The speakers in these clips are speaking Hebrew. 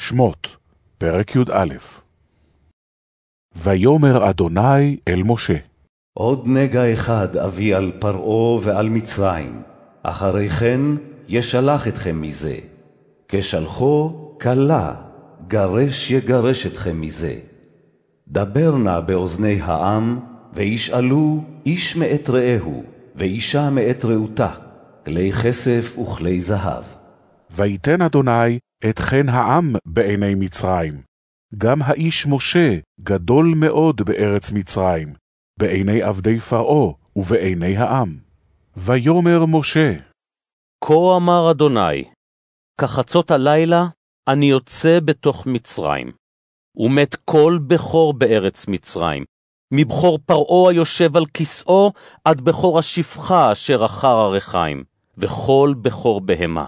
שמות, פרק י"א ויאמר אדוני אל משה, עוד נגע אחד אביא על פרעה ועל מצרים, אחרי כן ישלח אתכם מזה. כשלחו כלה, גרש יגרש אתכם מזה. דבר נא באוזני העם, וישאלו איש מאת רעהו, ואישה מאת רעותה, כלי כסף וכלי זהב. ויתן אדוני את חן העם בעיני מצרים. גם האיש משה גדול מאוד בארץ מצרים, בעיני עבדי פרעה ובעיני העם. ויאמר משה, כה אמר אדוני, כחצות הלילה אני יוצא בתוך מצרים, ומת כל בכור בארץ מצרים, מבכור פרעה היושב על כסאו, עד בכור השפחה אשר אחר הרחיים, וכל בכור בהמה.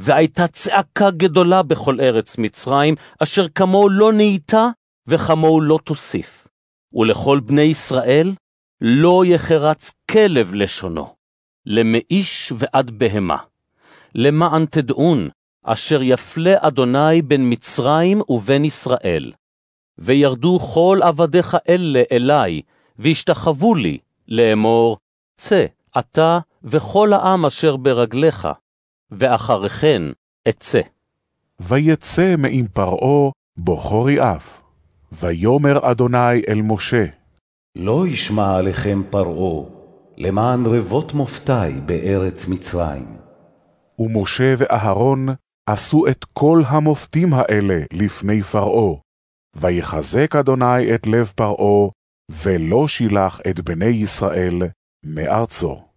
והייתה צעקה גדולה בכל ארץ מצרים, אשר כמוהו לא נהייתה, וכמוהו לא תוסיף. ולכל בני ישראל לא יחרץ כלב לשונו, למאיש ועד בהמה. למען תדעון, אשר יפלה אדוני בין מצרים ובין ישראל. וירדו כל עבדיך אלה אלי, והשתחוו לי, לאמור, צא, אתה וכל העם אשר ברגליך, ואחרי כן אצא. ויצא מעם פרעה בוכרי אף. ויאמר אדוני אל משה, לא ישמע עליכם פרעה, למען רבות מופתי בארץ מצרים. ומשה ואהרון עשו את כל המופתים האלה לפני פרעה. ויחזק אדוני את לב פרעה, ולא שילח את בני ישראל מארצו.